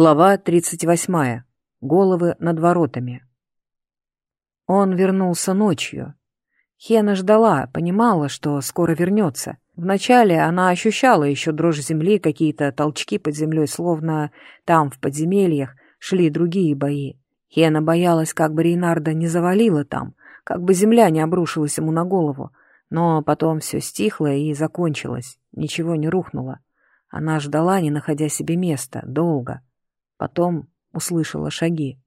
Глава 38. Головы над воротами. Он вернулся ночью. Хена ждала, понимала, что скоро вернется. Вначале она ощущала еще дрожь земли, какие-то толчки под землей, словно там, в подземельях, шли другие бои. Хена боялась, как бы Рейнарда не завалила там, как бы земля не обрушилась ему на голову. Но потом все стихло и закончилось, ничего не рухнуло. Она ждала, не находя себе места, долго — Потом услышала шаги.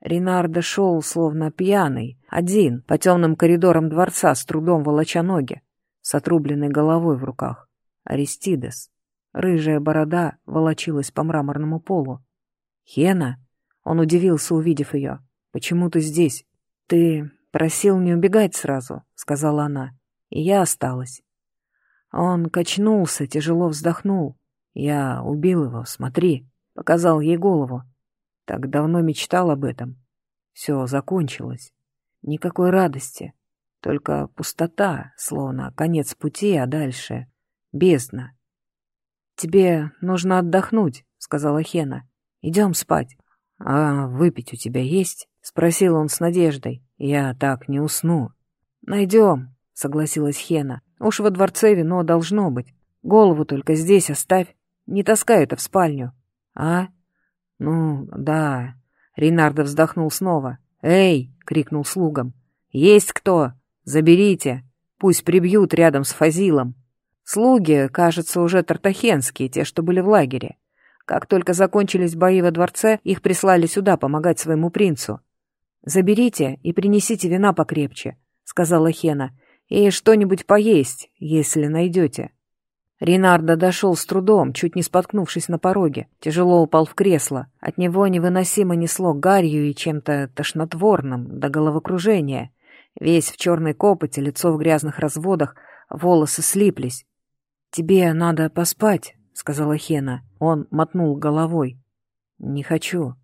Ренардо шел, словно пьяный, один, по темным коридорам дворца, с трудом волоча ноги, с отрубленной головой в руках. Аристидес. Рыжая борода волочилась по мраморному полу. «Хена?» Он удивился, увидев ее. «Почему ты здесь?» «Ты просил не убегать сразу», — сказала она. «И я осталась». Он качнулся, тяжело вздохнул. «Я убил его, смотри». Показал ей голову. Так давно мечтал об этом. Все закончилось. Никакой радости. Только пустота, словно конец пути, а дальше — бездна. «Тебе нужно отдохнуть», — сказала Хена. «Идем спать». «А выпить у тебя есть?» — спросил он с надеждой. «Я так не усну». «Найдем», — согласилась Хена. «Уж во дворце вино должно быть. Голову только здесь оставь. Не таскай это в спальню. «А? Ну, да». Ренардо вздохнул снова. «Эй!» — крикнул слугам. «Есть кто? Заберите! Пусть прибьют рядом с Фазилом!» Слуги, кажется, уже тартахенские, те, что были в лагере. Как только закончились бои во дворце, их прислали сюда помогать своему принцу. «Заберите и принесите вина покрепче», — сказала Хена, — «и что-нибудь поесть, если найдете». Ренардо дошел с трудом, чуть не споткнувшись на пороге. Тяжело упал в кресло. От него невыносимо несло гарью и чем-то тошнотворным, до головокружения. Весь в черной копоти, лицо в грязных разводах, волосы слиплись. «Тебе надо поспать», — сказала Хена. Он мотнул головой. «Не хочу.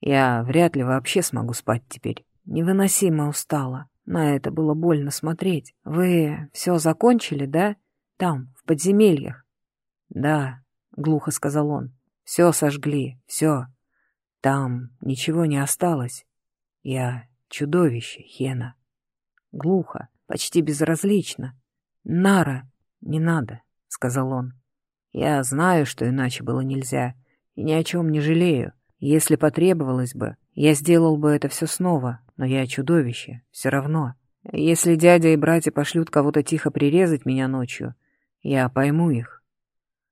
Я вряд ли вообще смогу спать теперь. Невыносимо устала. На это было больно смотреть. Вы все закончили, да? Там, подземельях. Да, глухо сказал он. Все сожгли, все. Там ничего не осталось. Я чудовище, Хена. Глухо, почти безразлично. Нара, не надо, сказал он. Я знаю, что иначе было нельзя, и ни о чем не жалею. Если потребовалось бы, я сделал бы это все снова, но я чудовище, все равно. Если дядя и братья пошлют кого-то тихо прирезать меня ночью, я пойму их.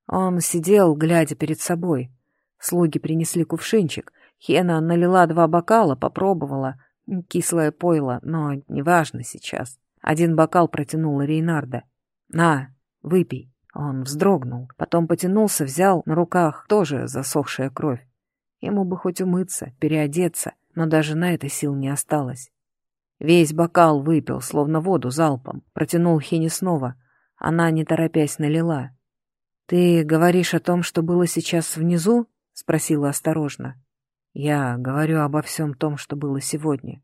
Он сидел, глядя перед собой. Слуги принесли кувшинчик. Хена налила два бокала, попробовала. Кислое пойло, но неважно сейчас. Один бокал протянула Рейнарда. «На, выпей». Он вздрогнул, потом потянулся, взял на руках тоже засохшая кровь. Ему бы хоть умыться, переодеться, но даже на это сил не осталось. Весь бокал выпил, словно воду залпом, протянул Хене снова — она, не торопясь, налила. «Ты говоришь о том, что было сейчас внизу?» — спросила осторожно. «Я говорю обо всем том, что было сегодня.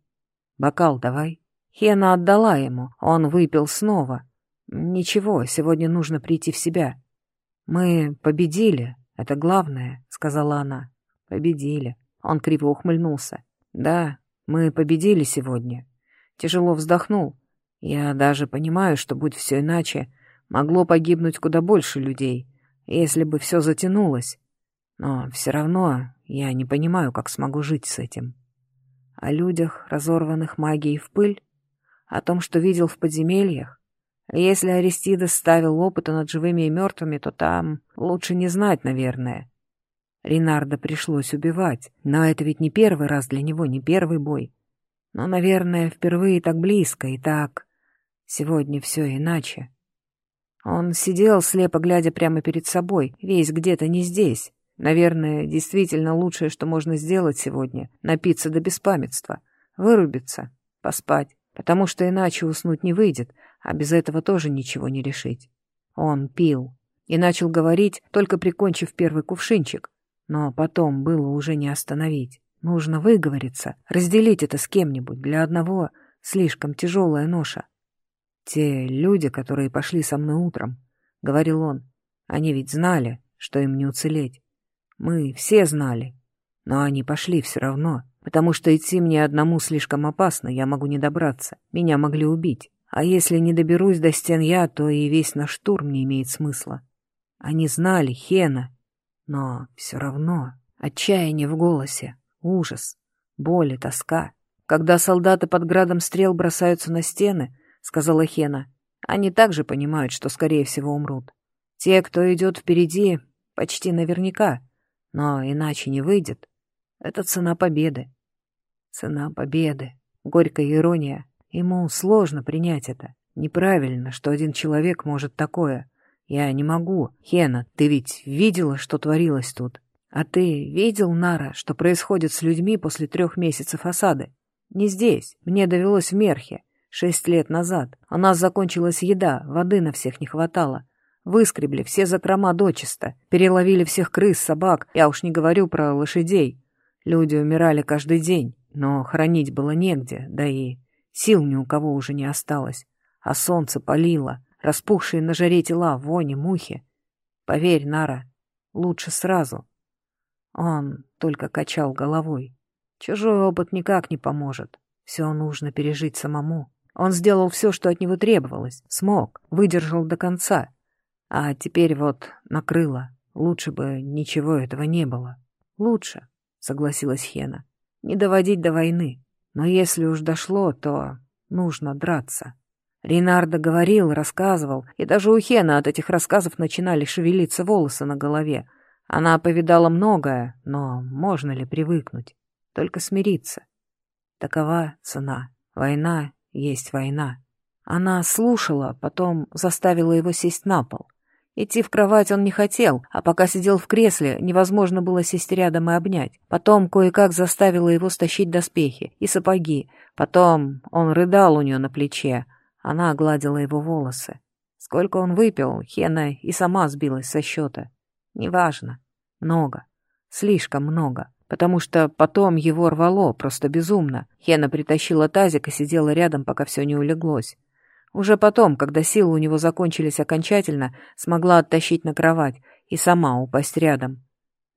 Бокал давай». Хена отдала ему, он выпил снова. «Ничего, сегодня нужно прийти в себя». «Мы победили, это главное», — сказала она. «Победили». Он криво ухмыльнулся. «Да, мы победили сегодня». Тяжело вздохнул. «Я даже понимаю, что будь все иначе, Могло погибнуть куда больше людей, если бы все затянулось. Но все равно я не понимаю, как смогу жить с этим. О людях, разорванных магией в пыль, о том, что видел в подземельях. Если Аристидес ставил опыты над живыми и мертвыми, то там лучше не знать, наверное. Ринарда пришлось убивать, но это ведь не первый раз для него, не первый бой. Но, наверное, впервые так близко и так... Сегодня все иначе. Он сидел, слепо глядя прямо перед собой, весь где-то не здесь. Наверное, действительно лучшее, что можно сделать сегодня — напиться до беспамятства, вырубиться, поспать, потому что иначе уснуть не выйдет, а без этого тоже ничего не решить. Он пил и начал говорить, только прикончив первый кувшинчик, но потом было уже не остановить. Нужно выговориться, разделить это с кем-нибудь. Для одного слишком тяжелая ноша. «Те люди, которые пошли со мной утром», — говорил он, — «они ведь знали, что им не уцелеть. Мы все знали, Но они пошли все равно, потому что идти мне одному слишком опасно, я могу не добраться, меня могли убить. А если не доберусь до стен я, то и весь наш штурм не имеет смысла. Они знали Хена, но все равно отчаяние в голосе, ужас, боль и тоска. Когда солдаты под градом стрел бросаются на стены, сказала Хена, они также понимают, что, скорее всего, умрут. Те, кто идет впереди, почти наверняка, но иначе не выйдет. Это цена победы. Цена победы. Горькая ирония. Ему сложно принять это. Неправильно, что один человек может такое. Я не могу. Хена, ты ведь видела, что творилось тут? А ты видел, Нара, что происходит с людьми после трех месяцев осады? Не здесь. Мне довелось в Мерхе. Шесть лет назад. У нас закончилась еда, воды на всех не хватало. Выскребли все закрома дочисто, переловили всех крыс, собак, я уж не говорю про лошадей. Люди умирали каждый день, но хранить было негде, да и сил ни у кого уже не осталось. А солнце палило, распухшие на жаре тела, вони, мухи. Поверь, Нара, лучше сразу. Он только качал головой. Чужой опыт никак не поможет. Все нужно пережить самому. Он сделал все, что от него требовалось, смог, выдержал до конца. А теперь вот накрыло. Лучше бы ничего этого не было. Лучше, согласилась Хена. Не доводить до войны. Но если уж дошло, то нужно драться. Ренардо говорил, рассказывал, и даже у Хена от этих рассказов начинали шевелиться волосы на голове. Она повидала многое, но можно ли привыкнуть? Только смириться. Такова цена. Война есть война. Она слушала, потом заставила его сесть на пол. Идти в кровать он не хотел, а пока сидел в кресле, невозможно было сесть рядом и обнять. Потом кое-как заставила его стащить доспехи и сапоги. Потом он рыдал у нее на плече. Она гладила его волосы. Сколько он выпил, Хена и сама сбилась со счета. Неважно. Много. Слишком много потому что потом его рвало просто безумно. Хена притащила тазик и сидела рядом, пока все не улеглось. Уже потом, когда силы у него закончились окончательно, смогла оттащить на кровать и сама упасть рядом.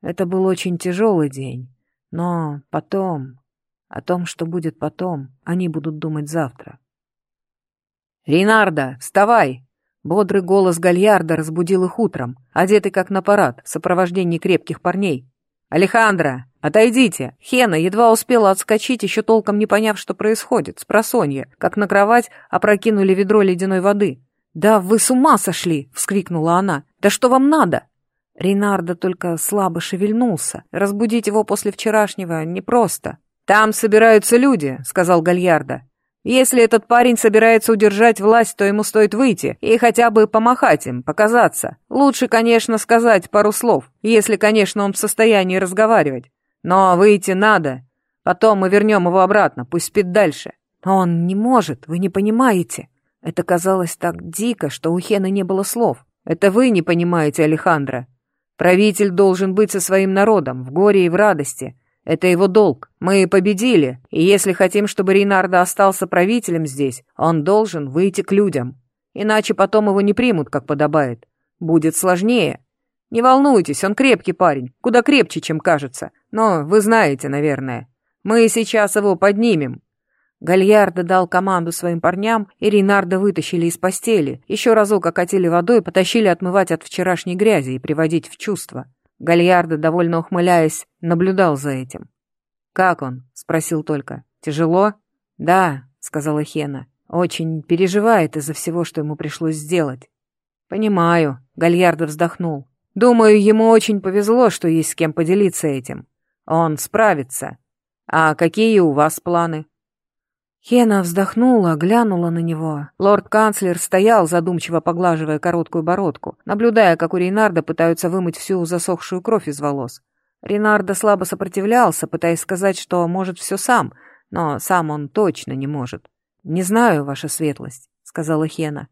Это был очень тяжелый день. Но потом... О том, что будет потом, они будут думать завтра. «Ринардо, вставай!» Бодрый голос Гальярда разбудил их утром, одетый как на парад, в сопровождении крепких парней. «Алехандро, отойдите!» Хена едва успела отскочить, еще толком не поняв, что происходит, с просонья, как на кровать опрокинули ведро ледяной воды. «Да вы с ума сошли!» — вскрикнула она. «Да что вам надо?» Рейнардо только слабо шевельнулся. Разбудить его после вчерашнего непросто. «Там собираются люди», — сказал Гальярдо. Если этот парень собирается удержать власть, то ему стоит выйти и хотя бы помахать им, показаться. Лучше, конечно, сказать пару слов, если, конечно, он в состоянии разговаривать. Но выйти надо. Потом мы вернем его обратно, пусть спит дальше. Он не может, вы не понимаете. Это казалось так дико, что у Хена не было слов. Это вы не понимаете, Алехандро. Правитель должен быть со своим народом, в горе и в радости. Это его долг. Мы победили, и если хотим, чтобы Рейнардо остался правителем здесь, он должен выйти к людям. Иначе потом его не примут, как подобает. Будет сложнее. Не волнуйтесь, он крепкий парень, куда крепче, чем кажется. Но вы знаете, наверное. Мы сейчас его поднимем». Гальярдо дал команду своим парням, и Рейнарда вытащили из постели, еще разок окатили водой, потащили отмывать от вчерашней грязи и приводить в чувство. Гальярдо, довольно ухмыляясь, наблюдал за этим. «Как он?» — спросил только. «Тяжело?» «Да», — сказала Хена. «Очень переживает из-за всего, что ему пришлось сделать». «Понимаю», — Гальярдо вздохнул. «Думаю, ему очень повезло, что есть с кем поделиться этим. Он справится. А какие у вас планы?» Хена вздохнула, глянула на него. Лорд-канцлер стоял, задумчиво поглаживая короткую бородку, наблюдая, как у Рейнарда пытаются вымыть всю засохшую кровь из волос. Рейнарда слабо сопротивлялся, пытаясь сказать, что может все сам, но сам он точно не может. «Не знаю, ваша светлость», — сказала Хена.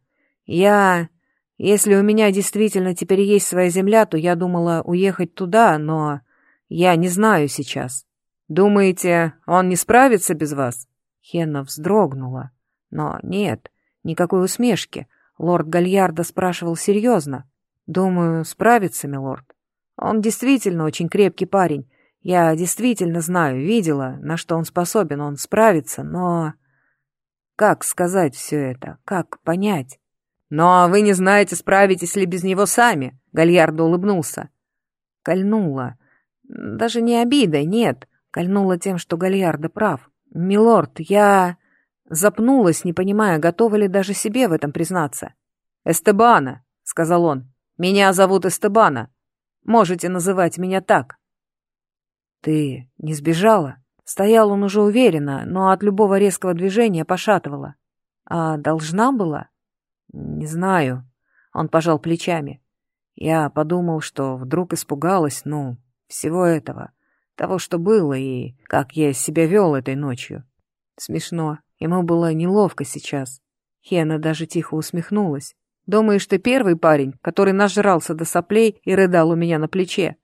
«Я... Если у меня действительно теперь есть своя земля, то я думала уехать туда, но... Я не знаю сейчас. Думаете, он не справится без вас?» Хенна вздрогнула. Но нет, никакой усмешки. Лорд Гальярдо спрашивал серьезно. «Думаю, справится, милорд. Он действительно очень крепкий парень. Я действительно знаю, видела, на что он способен, он справится, но... Как сказать все это? Как понять? «Но вы не знаете, справитесь ли без него сами», — Гальярдо улыбнулся. Кольнула. Даже не обидой, нет. Кольнула тем, что Гальярдо прав. «Милорд, я...» Запнулась, не понимая, готова ли даже себе в этом признаться. «Эстебана», — сказал он. «Меня зовут Эстебана. Можете называть меня так». «Ты не сбежала?» Стоял он уже уверенно, но от любого резкого движения пошатывала. «А должна была?» «Не знаю». Он пожал плечами. Я подумал, что вдруг испугалась, ну, всего этого, того, что было, и как я себя вел этой ночью. Смешно. Ему было неловко сейчас. Хена даже тихо усмехнулась. «Думаешь, ты первый парень, который нажрался до соплей и рыдал у меня на плече?»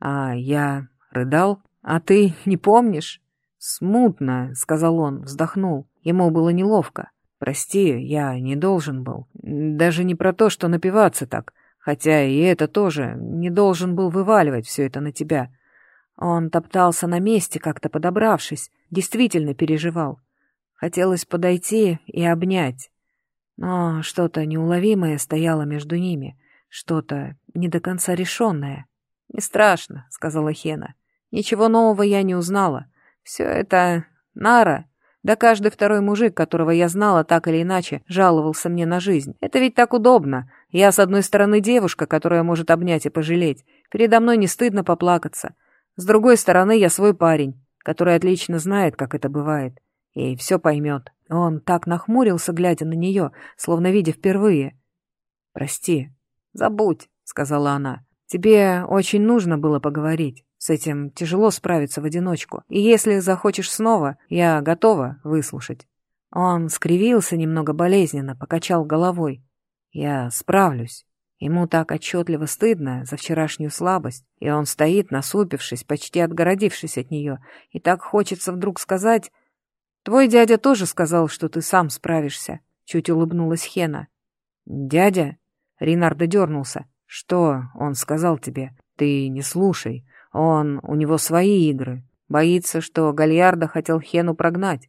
«А я рыдал? А ты не помнишь?» «Смутно», — сказал он, вздохнул. Ему было неловко. «Прости, я не должен был. Даже не про то, что напиваться так. Хотя и это тоже не должен был вываливать все это на тебя. Он топтался на месте, как-то подобравшись, действительно переживал. Хотелось подойти и обнять. Но что-то неуловимое стояло между ними, что-то не до конца решенное. «Не страшно», — сказала Хена. «Ничего нового я не узнала. Все это Нара, да каждый второй мужик, которого я знала, так или иначе, жаловался мне на жизнь. Это ведь так удобно. Я, с одной стороны, девушка, которая может обнять и пожалеть. Передо мной не стыдно поплакаться. С другой стороны, я свой парень, который отлично знает, как это бывает и все поймет. Он так нахмурился, глядя на нее, словно видя впервые. «Прости, забудь», — сказала она. «Тебе очень нужно было поговорить. С этим тяжело справиться в одиночку. И если захочешь снова, я готова выслушать». Он скривился немного болезненно, покачал головой. «Я справлюсь». Ему так отчетливо стыдно за вчерашнюю слабость, и он стоит, насупившись, почти отгородившись от нее, и так хочется вдруг сказать «Твой дядя тоже сказал, что ты сам справишься», — чуть улыбнулась Хена. «Дядя?» — Ринардо дернулся. «Что он сказал тебе? Ты не слушай. Он... у него свои игры. Боится, что Гальярдо хотел Хену прогнать.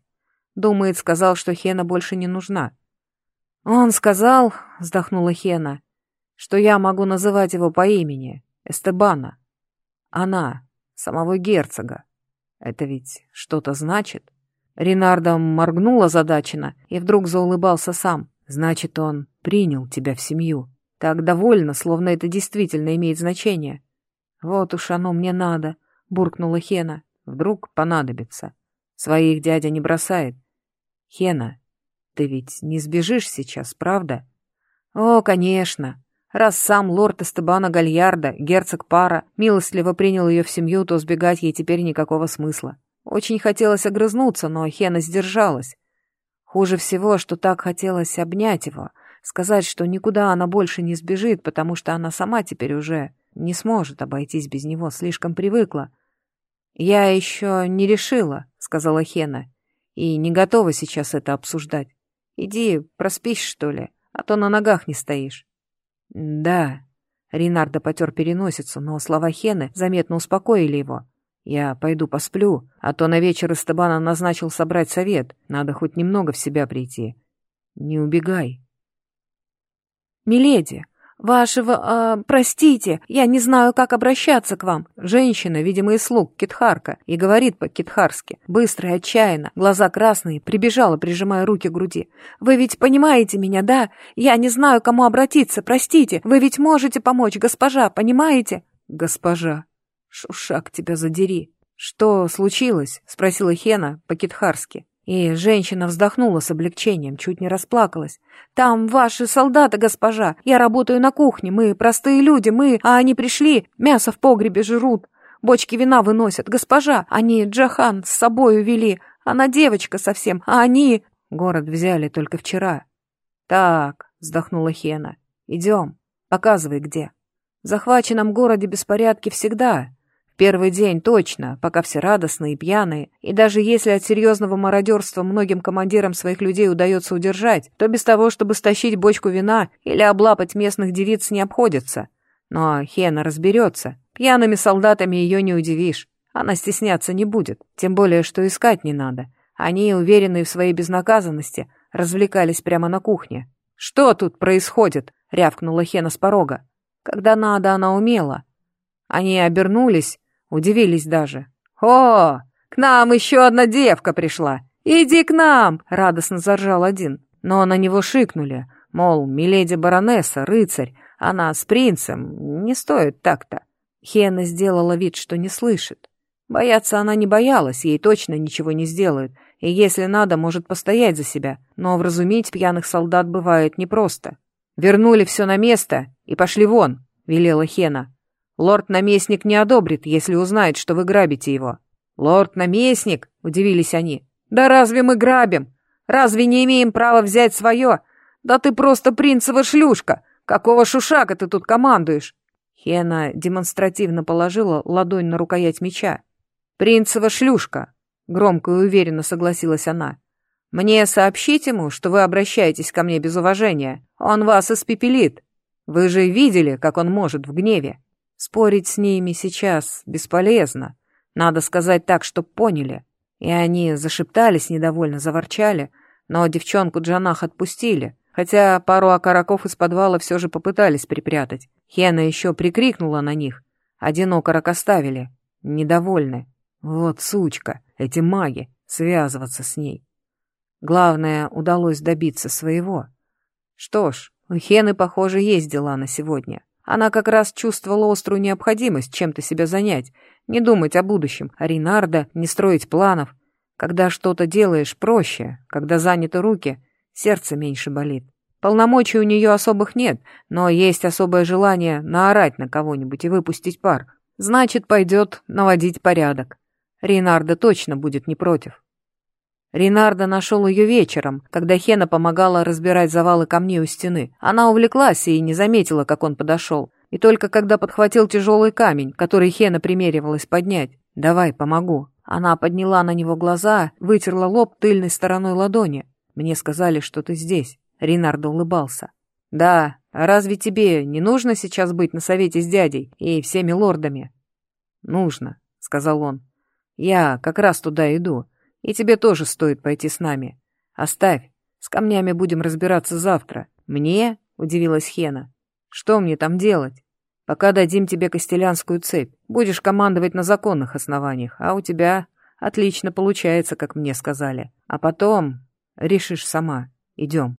Думает, сказал, что Хена больше не нужна». «Он сказал», — вздохнула Хена, — «что я могу называть его по имени, Эстебана. Она, самого герцога. Это ведь что-то значит?» Ренардо моргнул озадаченно и вдруг заулыбался сам. «Значит, он принял тебя в семью. Так довольно, словно это действительно имеет значение». «Вот уж оно мне надо», — буркнула Хена. «Вдруг понадобится. Своих дядя не бросает». «Хена, ты ведь не сбежишь сейчас, правда?» «О, конечно. Раз сам лорд Эстебана Гальярда, герцог Пара, милостливо принял ее в семью, то сбегать ей теперь никакого смысла. Очень хотелось огрызнуться, но Хена сдержалась. Хуже всего, что так хотелось обнять его, сказать, что никуда она больше не сбежит, потому что она сама теперь уже не сможет обойтись без него, слишком привыкла. «Я еще не решила», — сказала Хена, — «и не готова сейчас это обсуждать. Иди, проспись, что ли, а то на ногах не стоишь». «Да», — Ринардо потер переносицу, но слова Хены заметно успокоили его. Я пойду посплю, а то на вечер Эстебана назначил собрать совет. Надо хоть немного в себя прийти. Не убегай. Миледи, вашего... Э, простите, я не знаю, как обращаться к вам. Женщина, видимо, из слуг Китхарка, и говорит по-китхарски. Быстро и отчаянно, глаза красные, прибежала, прижимая руки к груди. Вы ведь понимаете меня, да? Я не знаю, кому обратиться, простите. Вы ведь можете помочь, госпожа, понимаете? Госпожа. «Шушак, тебя задери!» «Что случилось?» — спросила Хена по-китхарски. И женщина вздохнула с облегчением, чуть не расплакалась. «Там ваши солдаты, госпожа. Я работаю на кухне. Мы простые люди, мы... А они пришли, мясо в погребе жрут. Бочки вина выносят. Госпожа, они Джахан с собой увели. Она девочка совсем, а они...» Город взяли только вчера. «Так», — вздохнула Хена, — «идем, показывай где». В захваченном городе беспорядки всегда, Первый день точно, пока все радостные и пьяные, и даже если от серьезного мародерства многим командирам своих людей удается удержать, то без того, чтобы стащить бочку вина или облапать местных девиц не обходится. Но Хена разберется. Пьяными солдатами ее не удивишь. Она стесняться не будет, тем более, что искать не надо. Они, уверенные в своей безнаказанности, развлекались прямо на кухне. «Что тут происходит?» — рявкнула Хена с порога. Когда надо, она умела. Они обернулись, удивились даже. «О, к нам еще одна девка пришла! Иди к нам!» — радостно заржал один. Но на него шикнули, мол, миледи баронесса, рыцарь, она с принцем, не стоит так-то. Хена сделала вид, что не слышит. Бояться она не боялась, ей точно ничего не сделают, и если надо, может постоять за себя, но вразумить пьяных солдат бывает непросто. Вернули все на место и пошли вон, велела Хена. Лорд-наместник не одобрит, если узнает, что вы грабите его. Лорд-наместник, удивились они. Да разве мы грабим? Разве не имеем права взять свое? Да ты просто принцева шлюшка. Какого шушака ты тут командуешь? Хена демонстративно положила ладонь на рукоять меча. «Принцева шлюшка», — громко и уверенно согласилась она. «Мне сообщить ему, что вы обращаетесь ко мне без уважения. Он вас испепелит. Вы же видели, как он может в гневе. Спорить с ними сейчас бесполезно. Надо сказать так, чтоб поняли». И они зашептались, недовольно заворчали, но девчонку Джанах отпустили, хотя пару окороков из подвала все же попытались припрятать. Хена еще прикрикнула на них. Один окорок оставили. Недовольны. Вот сучка, эти маги, связываться с ней. Главное, удалось добиться своего. Что ж, у Хены, похоже, есть дела на сегодня. Она как раз чувствовала острую необходимость чем-то себя занять, не думать о будущем, о Ринардо, не строить планов. Когда что-то делаешь проще, когда заняты руки, сердце меньше болит. Полномочий у нее особых нет, но есть особое желание наорать на кого-нибудь и выпустить пар. Значит, пойдет наводить порядок. Ринардо точно будет не против. Ринардо нашел ее вечером, когда Хена помогала разбирать завалы камней у стены. Она увлеклась и не заметила, как он подошел. И только когда подхватил тяжелый камень, который Хена примеривалась поднять. «Давай, помогу». Она подняла на него глаза, вытерла лоб тыльной стороной ладони. «Мне сказали, что ты здесь». Ринардо улыбался. «Да, разве тебе не нужно сейчас быть на совете с дядей и всеми лордами?» «Нужно», — сказал он. Я как раз туда иду, и тебе тоже стоит пойти с нами. Оставь, с камнями будем разбираться завтра. Мне?» — удивилась Хена. «Что мне там делать? Пока дадим тебе костелянскую цепь, будешь командовать на законных основаниях, а у тебя отлично получается, как мне сказали. А потом решишь сама. Идем».